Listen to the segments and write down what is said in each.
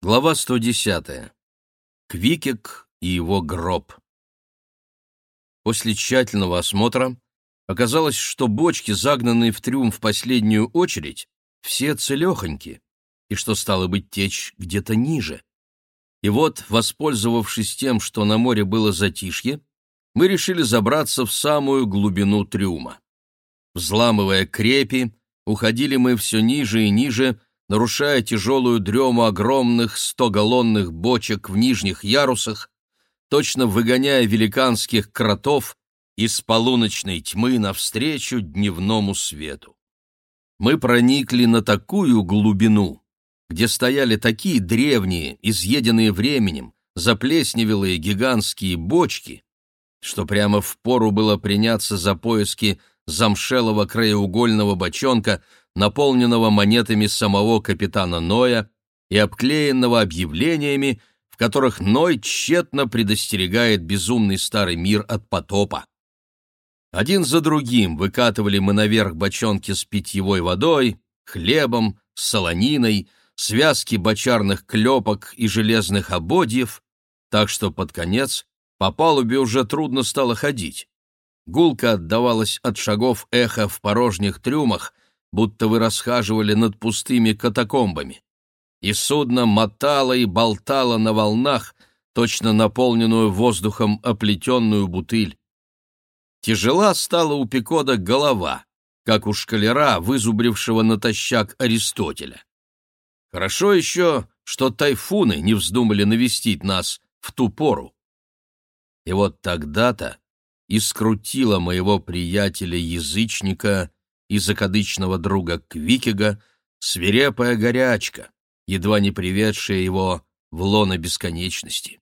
Глава 110. Квикек и его гроб. После тщательного осмотра оказалось, что бочки, загнанные в трюм в последнюю очередь, все целехоньки, и что стало быть течь где-то ниже. И вот, воспользовавшись тем, что на море было затишье, мы решили забраться в самую глубину трюма. Взламывая крепи, уходили мы все ниже и ниже, нарушая тяжелую дрему огромных стогаллонных бочек в нижних ярусах, точно выгоняя великанских кротов из полуночной тьмы навстречу дневному свету. Мы проникли на такую глубину, где стояли такие древние, изъеденные временем, заплесневелые гигантские бочки, что прямо впору было приняться за поиски замшелого краеугольного бочонка, наполненного монетами самого капитана Ноя и обклеенного объявлениями, в которых Ной тщетно предостерегает безумный старый мир от потопа. Один за другим выкатывали мы наверх бочонки с питьевой водой, хлебом, солониной, связки бочарных клепок и железных ободьев, так что под конец по палубе уже трудно стало ходить. Гулко отдавалась от шагов эхо в порожних трюмах, будто вы расхаживали над пустыми катакомбами. И судно мотало и болтало на волнах, точно наполненную воздухом оплетенную бутыль. Тяжела стала у Пикода голова, как у шкалера, вызубрившего натощак Аристотеля. Хорошо еще, что тайфуны не вздумали навестить нас в ту пору. И вот тогда-то и скрутило моего приятеля-язычника и закадычного друга Квикига свирепая горячка, едва не приведшая его в лоно бесконечности.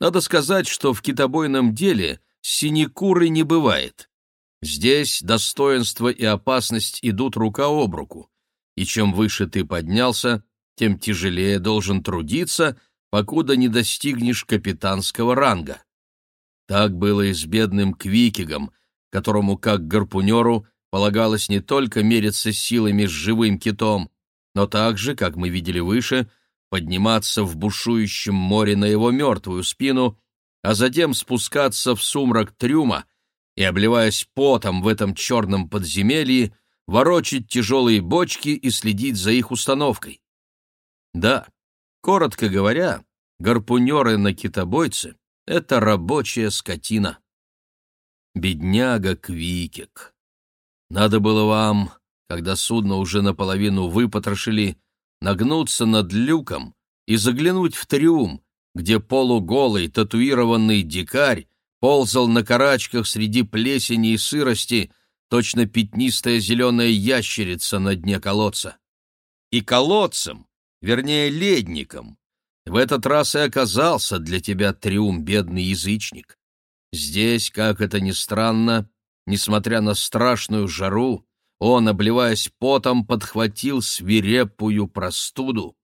Надо сказать, что в китобойном деле синекуры не бывает. Здесь достоинство и опасность идут рука об руку, и чем выше ты поднялся, тем тяжелее должен трудиться, покуда не достигнешь капитанского ранга. Так было и с бедным Квикигом, которому, как гарпунеру, полагалось не только мериться силами с живым китом, но также, как мы видели выше, подниматься в бушующем море на его мертвую спину, а затем спускаться в сумрак трюма и, обливаясь потом в этом черном подземелье, ворочить тяжелые бочки и следить за их установкой. Да, коротко говоря, гарпунеры на китобойце — это рабочая скотина. Бедняга Квикек. Надо было вам, когда судно уже наполовину выпотрошили, нагнуться над люком и заглянуть в трюм, где полуголый татуированный дикарь ползал на карачках среди плесени и сырости, точно пятнистая зеленая ящерица на дне колодца. И колодцем, вернее ледником, в этот раз и оказался для тебя трюм, бедный язычник. Здесь, как это ни странно, Несмотря на страшную жару, он, обливаясь потом, подхватил свирепую простуду,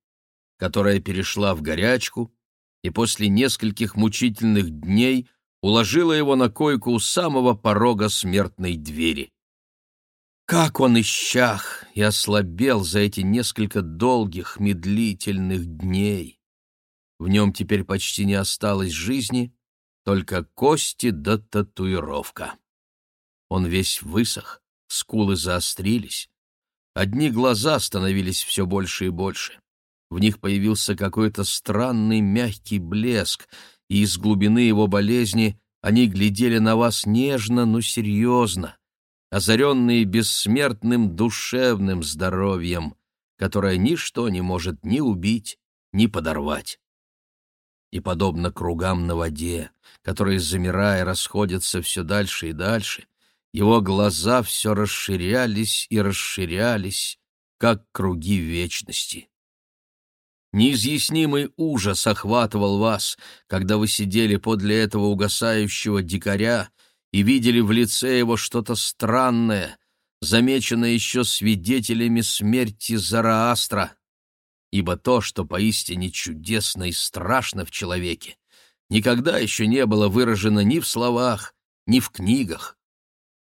которая перешла в горячку, и после нескольких мучительных дней уложила его на койку у самого порога смертной двери. Как он исчах и ослабел за эти несколько долгих, медлительных дней! В нем теперь почти не осталось жизни, только кости да татуировка. Он весь высох, скулы заострились. Одни глаза становились все больше и больше. В них появился какой-то странный мягкий блеск, и из глубины его болезни они глядели на вас нежно, но серьезно, озаренные бессмертным душевным здоровьем, которое ничто не может ни убить, ни подорвать. И подобно кругам на воде, которые, замирая, расходятся все дальше и дальше, его глаза все расширялись и расширялись, как круги вечности. Неизъяснимый ужас охватывал вас, когда вы сидели подле этого угасающего дикаря и видели в лице его что-то странное, замеченное еще свидетелями смерти Зараастра. Ибо то, что поистине чудесно и страшно в человеке, никогда еще не было выражено ни в словах, ни в книгах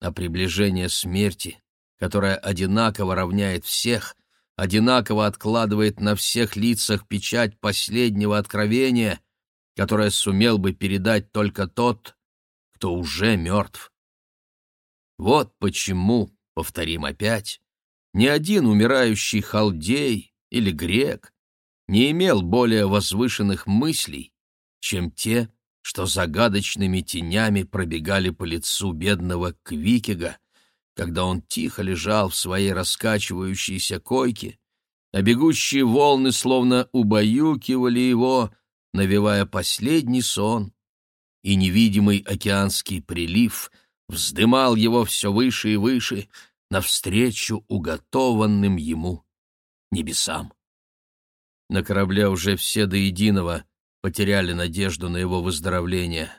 а приближение смерти, которая одинаково равняет всех, одинаково откладывает на всех лицах печать последнего откровения, которое сумел бы передать только тот, кто уже мертв. Вот почему, повторим опять, ни один умирающий халдей или грек не имел более возвышенных мыслей, чем те, что загадочными тенями пробегали по лицу бедного Квикега, когда он тихо лежал в своей раскачивающейся койке, а бегущие волны словно убаюкивали его, навевая последний сон, и невидимый океанский прилив вздымал его все выше и выше навстречу уготованным ему небесам. На корабле уже все до единого потеряли надежду на его выздоровление.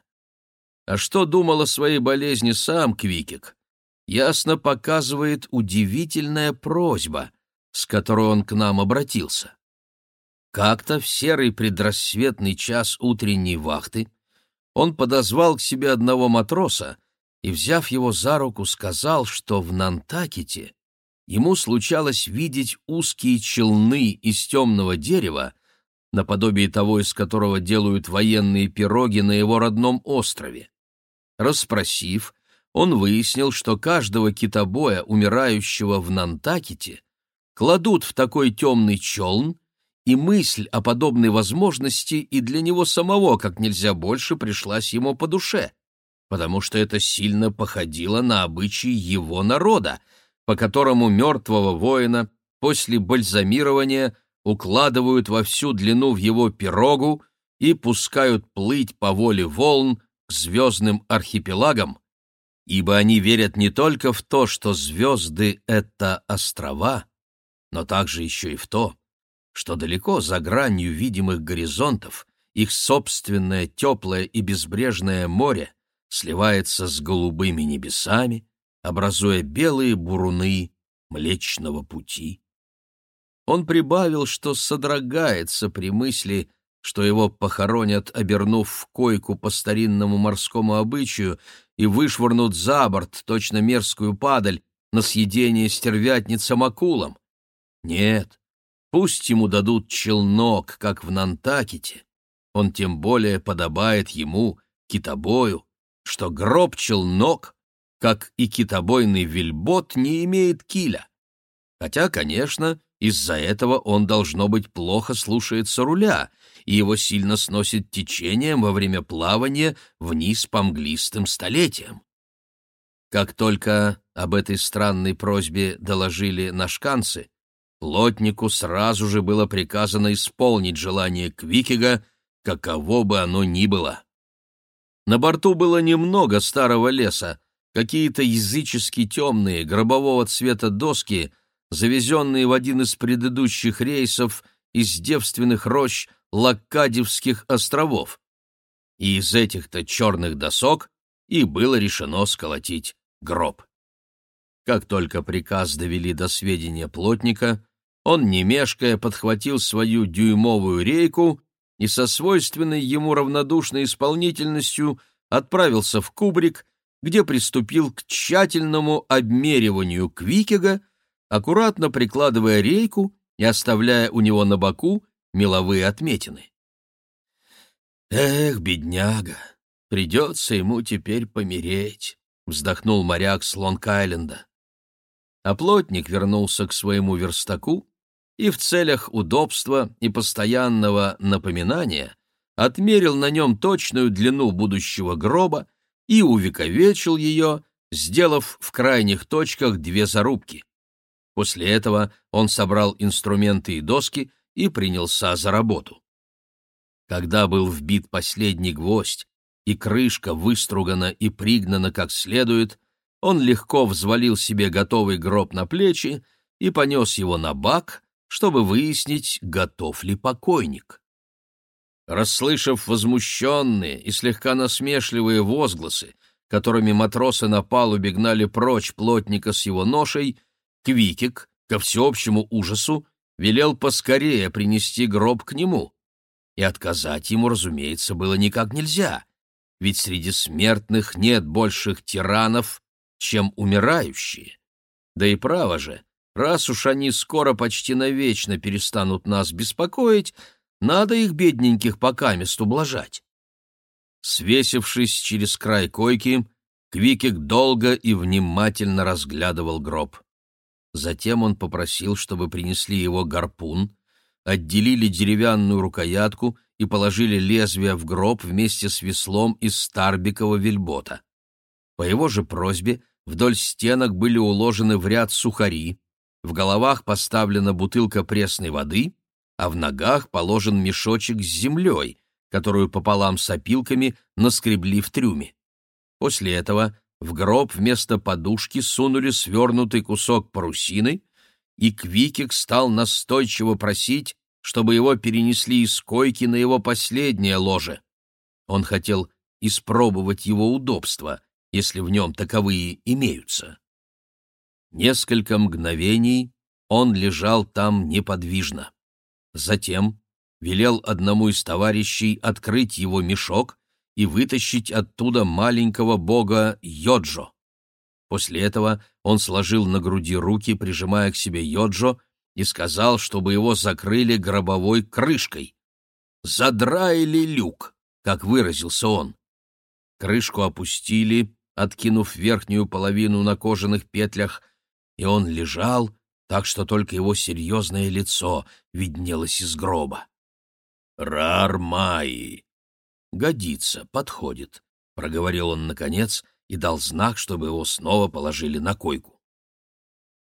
А что думал о своей болезни сам Квикик, ясно показывает удивительная просьба, с которой он к нам обратился. Как-то в серый предрассветный час утренней вахты он подозвал к себе одного матроса и, взяв его за руку, сказал, что в Нантакете ему случалось видеть узкие челны из темного дерева, наподобие того, из которого делают военные пироги на его родном острове. Расспросив, он выяснил, что каждого китобоя, умирающего в Нантакете, кладут в такой темный челн, и мысль о подобной возможности и для него самого как нельзя больше пришлась ему по душе, потому что это сильно походило на обычаи его народа, по которому мертвого воина после бальзамирования укладывают во всю длину в его пирогу и пускают плыть по воле волн к звездным архипелагам, ибо они верят не только в то, что звезды — это острова, но также еще и в то, что далеко за гранью видимых горизонтов их собственное теплое и безбрежное море сливается с голубыми небесами, образуя белые буруны Млечного Пути. Он прибавил, что содрогается при мысли что его похоронят, обернув в койку по старинному морскому обычаю и вышвырнут за борт точно мерзкую падаль на съедение стервятницам акулам. Нет, пусть ему дадут челнок, как в Нантакете. Он тем более подобает ему, китобою, что гроб-челнок, как и китобойный вельбот, не имеет киля. Хотя, конечно, из-за этого он, должно быть, плохо слушается руля — и его сильно сносит течением во время плавания вниз по мглистым столетиям. Как только об этой странной просьбе доложили нашканцы, плотнику сразу же было приказано исполнить желание Квикига, каково бы оно ни было. На борту было немного старого леса, какие-то язычески темные, гробового цвета доски, завезенные в один из предыдущих рейсов из девственных рощ Лаккадевских островов. И из этих-то черных досок и было решено сколотить гроб. Как только приказ довели до сведения плотника, он, не мешкая, подхватил свою дюймовую рейку и со свойственной ему равнодушной исполнительностью отправился в кубрик, где приступил к тщательному обмериванию Квикега, аккуратно прикладывая рейку и оставляя у него на боку меловые отметины. «Эх, бедняга, придется ему теперь помереть», — вздохнул моряк с Лонг-Айленда. А плотник вернулся к своему верстаку и в целях удобства и постоянного напоминания отмерил на нем точную длину будущего гроба и увековечил ее, сделав в крайних точках две зарубки. После этого он собрал инструменты и доски и принялся за работу. Когда был вбит последний гвоздь и крышка выстругана и пригнана как следует, он легко взвалил себе готовый гроб на плечи и понес его на бак, чтобы выяснить, готов ли покойник. Расслышав возмущенные и слегка насмешливые возгласы, которыми матросы на палубе гнали прочь плотника с его ношей, Квикик, ко всеобщему ужасу, велел поскорее принести гроб к нему. И отказать ему, разумеется, было никак нельзя, ведь среди смертных нет больших тиранов, чем умирающие. Да и право же, Раз уж они скоро почти навечно перестанут нас беспокоить, надо их, бедненьких, покамест ублажать. Свесившись через край койки, Квикик долго и внимательно разглядывал гроб. Затем он попросил, чтобы принесли его гарпун, отделили деревянную рукоятку и положили лезвие в гроб вместе с веслом из старбикового вельбота. По его же просьбе вдоль стенок были уложены в ряд сухари, в головах поставлена бутылка пресной воды, а в ногах положен мешочек с землей, которую пополам с опилками наскребли в трюме. После этого в гроб вместо подушки сунули свернутый кусок парусины, и Квикик стал настойчиво просить, чтобы его перенесли из койки на его последнее ложе. Он хотел испробовать его удобства, если в нем таковые имеются. Несколько мгновений он лежал там неподвижно. Затем велел одному из товарищей открыть его мешок и вытащить оттуда маленького бога Йоджо. После этого он сложил на груди руки, прижимая к себе Йоджо, и сказал, чтобы его закрыли гробовой крышкой. «Задраили люк», как выразился он. Крышку опустили, откинув верхнюю половину на кожаных петлях, и он лежал, так что только его серьезное лицо виднелось из гроба. «Рар-Майи!» «Годится, подходит», — проговорил он наконец и дал знак, чтобы его снова положили на койку.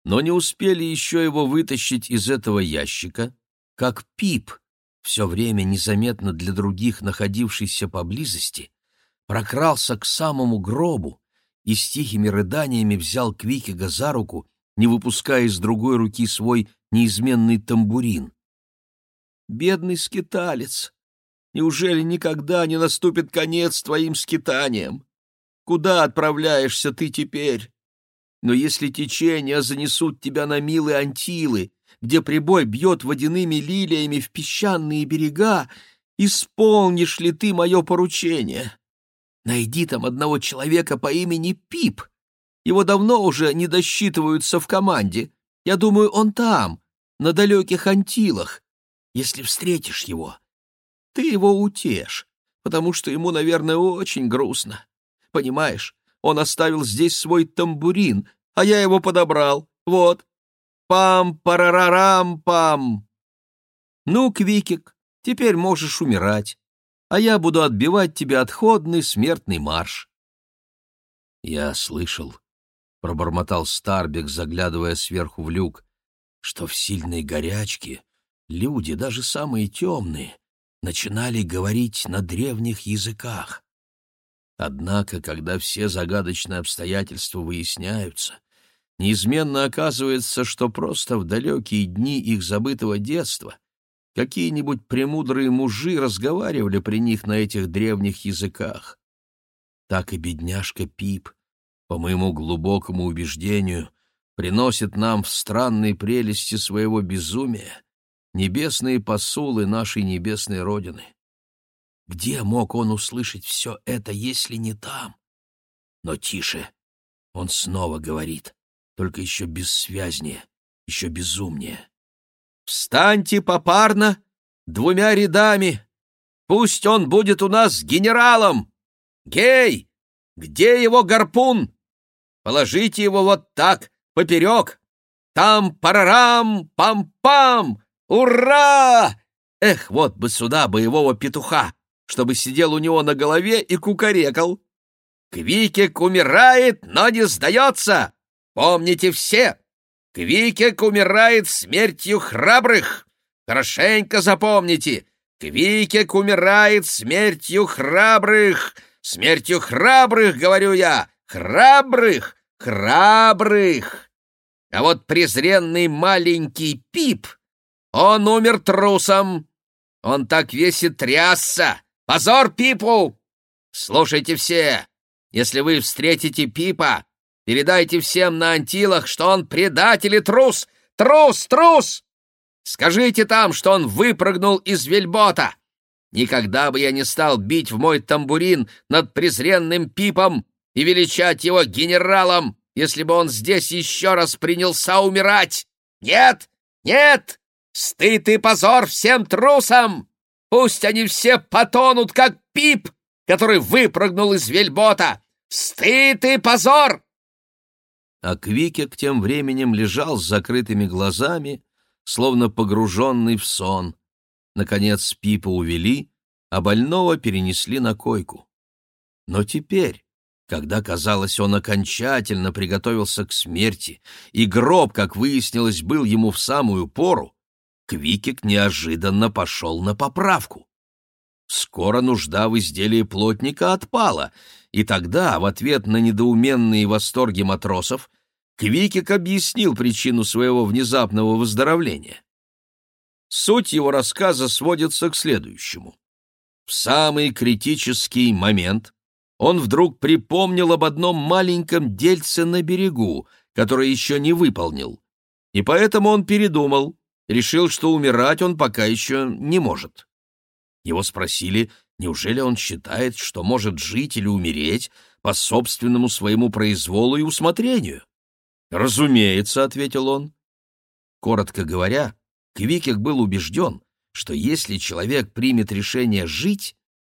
Но не успели еще его вытащить из этого ящика, как Пип, все время незаметно для других находившийся поблизости, прокрался к самому гробу и с тихими рыданиями взял Квикига за руку, не выпуская из другой руки свой неизменный тамбурин. «Бедный скиталец!» Неужели никогда не наступит конец твоим скитаниям? Куда отправляешься ты теперь? Но если течения занесут тебя на милые антилы, где прибой бьет водяными лилиями в песчаные берега, исполнишь ли ты мое поручение? Найди там одного человека по имени Пип. Его давно уже не досчитываются в команде. Я думаю, он там, на далеких антилах. Если встретишь его, ты его утешь, потому что ему, наверное, очень грустно. Понимаешь, он оставил здесь свой тамбурин, а я его подобрал. Вот. Пам-парарарам-пам. Ну, Квикик, теперь можешь умирать, а я буду отбивать тебе отходный смертный марш. Я слышал, — пробормотал Старбек, заглядывая сверху в люк, — что в сильной горячке люди, даже самые темные, начинали говорить на древних языках. Однако, когда все загадочные обстоятельства выясняются, неизменно оказывается, что просто в далекие дни их забытого детства какие-нибудь премудрые мужи разговаривали при них на этих древних языках. Так и бедняжка Пип, по моему глубокому убеждению, приносит нам в странной прелести своего безумия небесные посулы нашей небесной Родины. Где мог он услышать все это, если не там? Но тише, он снова говорит, только еще бессвязнее, еще безумнее. «Встаньте попарно, двумя рядами, пусть он будет у нас генералом! Гей, где его гарпун? Положите его вот так, поперек! Там парарам, пам-пам! «Ура!» Эх, вот бы сюда боевого петуха, чтобы сидел у него на голове и кукарекал. Квикик умирает, но не сдается. Помните все, Квикик умирает смертью храбрых. Хорошенько запомните, Квикик умирает смертью храбрых. Смертью храбрых, говорю я, храбрых, храбрых. А вот презренный маленький Пип — он умер трусом. Он так весь и трясся. Позор Пипу! Слушайте все, если вы встретите Пипа, передайте всем на Антилах, что он предатель и трус! Трус! Трус! Скажите там, что он выпрыгнул из вельбота. Никогда бы я не стал бить в мой тамбурин над презренным Пипом и величать его генералом, если бы он здесь еще раз принялся умирать. Нет, нет! Стыд и позор всем трусам! Пусть они все потонут, как Пип, который выпрыгнул из вельбота! Стыд и позор!» А Квикек тем временем лежал с закрытыми глазами, словно погруженный в сон. Наконец Пипа увели, а больного перенесли на койку. Но теперь, когда, казалось, он окончательно приготовился к смерти, и гроб, как выяснилось, был ему в самую пору, Квикик неожиданно пошел на поправку. Скоро нужда в изделии плотника отпала, и тогда, в ответ на недоуменные восторги матросов, Квикик объяснил причину своего внезапного выздоровления. Суть его рассказа сводится к следующему. В самый критический момент он вдруг припомнил об одном маленьком дельце на берегу, которое еще не выполнил. И поэтому он передумал, решил, что умирать он пока еще не может. Его спросили, неужели он считает, что может жить или умереть по собственному своему произволу и усмотрению? «Разумеется», — ответил он. Коротко говоря, Квикек был убежден, что если человек примет решение жить,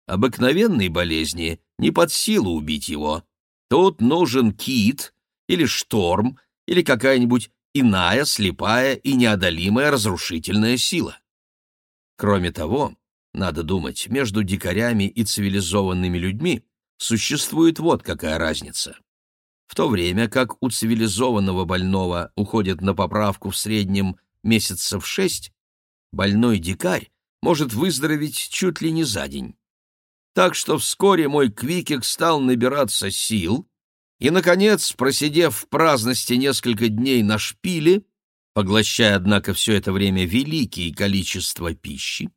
обыкновенные болезни не под силу убить его. Тут нужен кит или шторм или какая-нибудь иная слепая и неодолимая разрушительная сила. Кроме того, надо думать, между дикарями и цивилизованными людьми существует вот какая разница. В то время как у цивилизованного больного уходит на поправку в среднем месяцев шесть, больной дикарь может выздороветь чуть ли не за день. Так что вскоре мой квикик стал набираться сил, и, наконец, просидев в праздности несколько дней на шпиле, поглощая, однако, все это время великие количество пищи,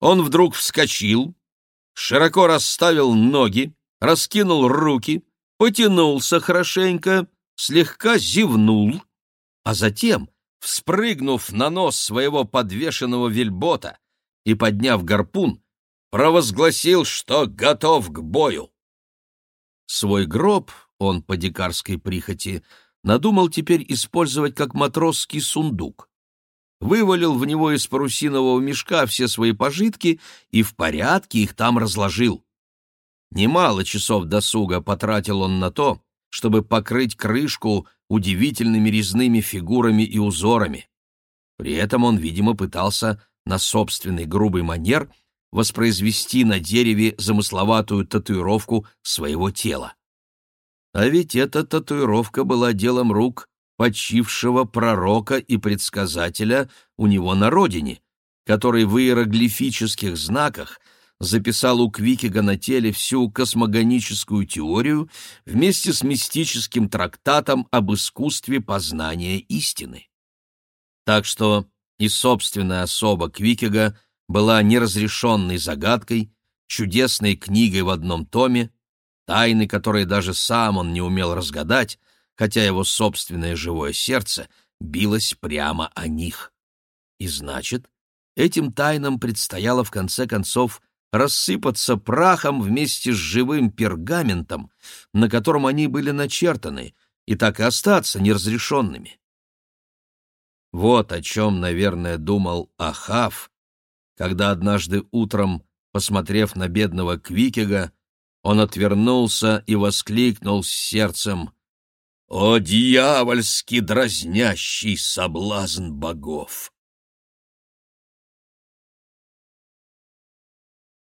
он вдруг вскочил, широко расставил ноги, раскинул руки, потянулся хорошенько, слегка зевнул, а затем, вспрыгнув на нос своего подвешенного вельбота и подняв гарпун, провозгласил, что готов к бою. Свой гроб он по дикарской прихоти надумал теперь использовать как матросский сундук. Вывалил в него из парусинового мешка все свои пожитки и в порядке их там разложил. Немало часов досуга потратил он на то, чтобы покрыть крышку удивительными резными фигурами и узорами. При этом он, видимо, пытался на собственный грубый манер — воспроизвести на дереве замысловатую татуировку своего тела. А ведь эта татуировка была делом рук почившего пророка и предсказателя у него на родине, который в иероглифических знаках записал у Квикига на теле всю космогоническую теорию вместе с мистическим трактатом об искусстве познания истины. Так что и собственная особа Квикига была неразрешенной загадкой, чудесной книгой в одном томе, тайны, которые даже сам он не умел разгадать, хотя его собственное живое сердце билось прямо о них. И значит, этим тайнам предстояло в конце концов рассыпаться прахом вместе с живым пергаментом, на котором они были начертаны, и так и остаться неразрешенными. Вот о чем, наверное, думал Ахав, когда однажды утром, посмотрев на бедного Квикега, он отвернулся и воскликнул с сердцем «О, дьявольски дразнящий соблазн богов!